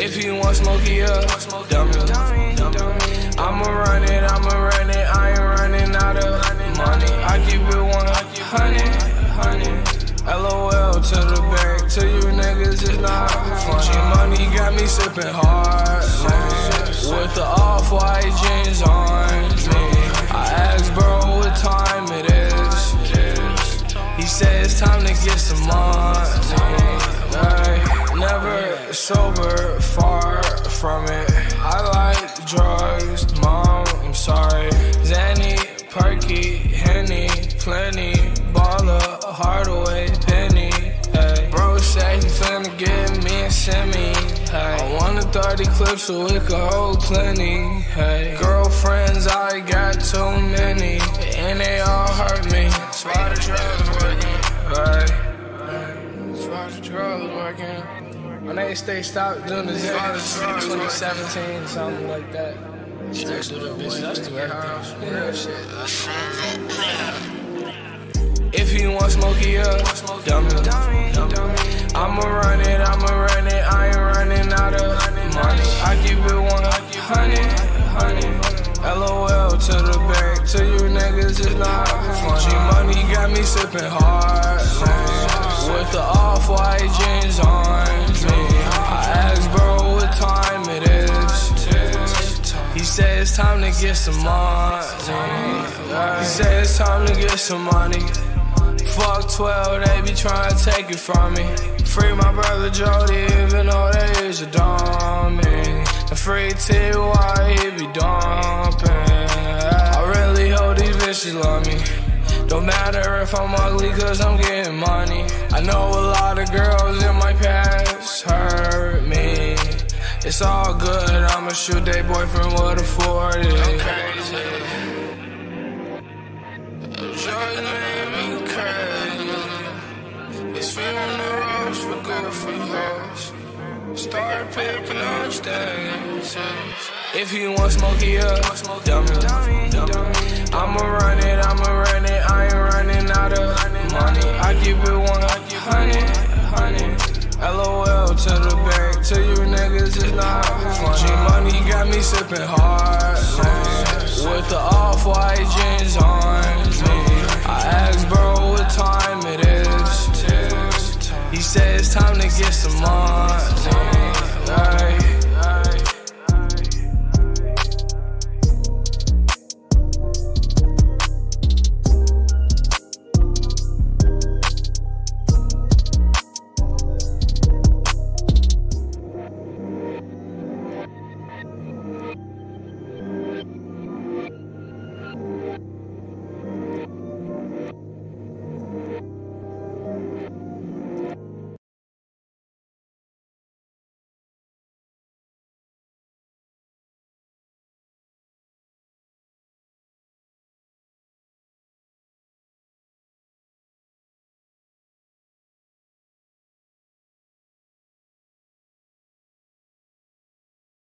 If you want smoky up, dummy, dummy. I'ma run it, I'ma run it. I ain't running out of money. I keep it one hundred, hundred. LOL to the bank, to you niggas it's not funny. Money got me sipping hard, man. With the off-white jeans on get some money. Never sober, far from it. I like drugs, mom. I'm sorry. Zanny, Perky, Henny, plenty. Baller, Hardaway, Penny. Hey, bro said he finna get me a semi. Hey, I want a 30 clips so it could hold plenty. Hey, girlfriends, I got too many. And they all hurt me. That's why They stay stopped doing this since 2017, something like that. That's the bitch, that's the real shit. If you want smoky up, dummy, dummy. I'ma run it, I'ma run it. I ain't running out of money. I keep it one hundred, hundred. LOL to the bank, to you niggas it's not funny. Money got me sipping hard, man. With the off-white jeans on time to get some money. He said it's time to get some money. Fuck 12, they be trying to take it from me. Free my brother Jody, even though they is a dummy. And free TY, he be dumping. I really hope these bitches love me. Don't matter if I'm ugly, cause I'm getting money. I know a lot of girls in my past hurt. It's all good, I'ma shoot they boyfriend would a it. I'm crazy. Drugs made me crazy. It's funerals for good for yours. Start picking on stages. If you want smoky up, dummy, dummy. I'ma run it, I'ma run it. Sipping hard. With the off-white jeans on me. I asked bro what time it is. He said it's time to get some money.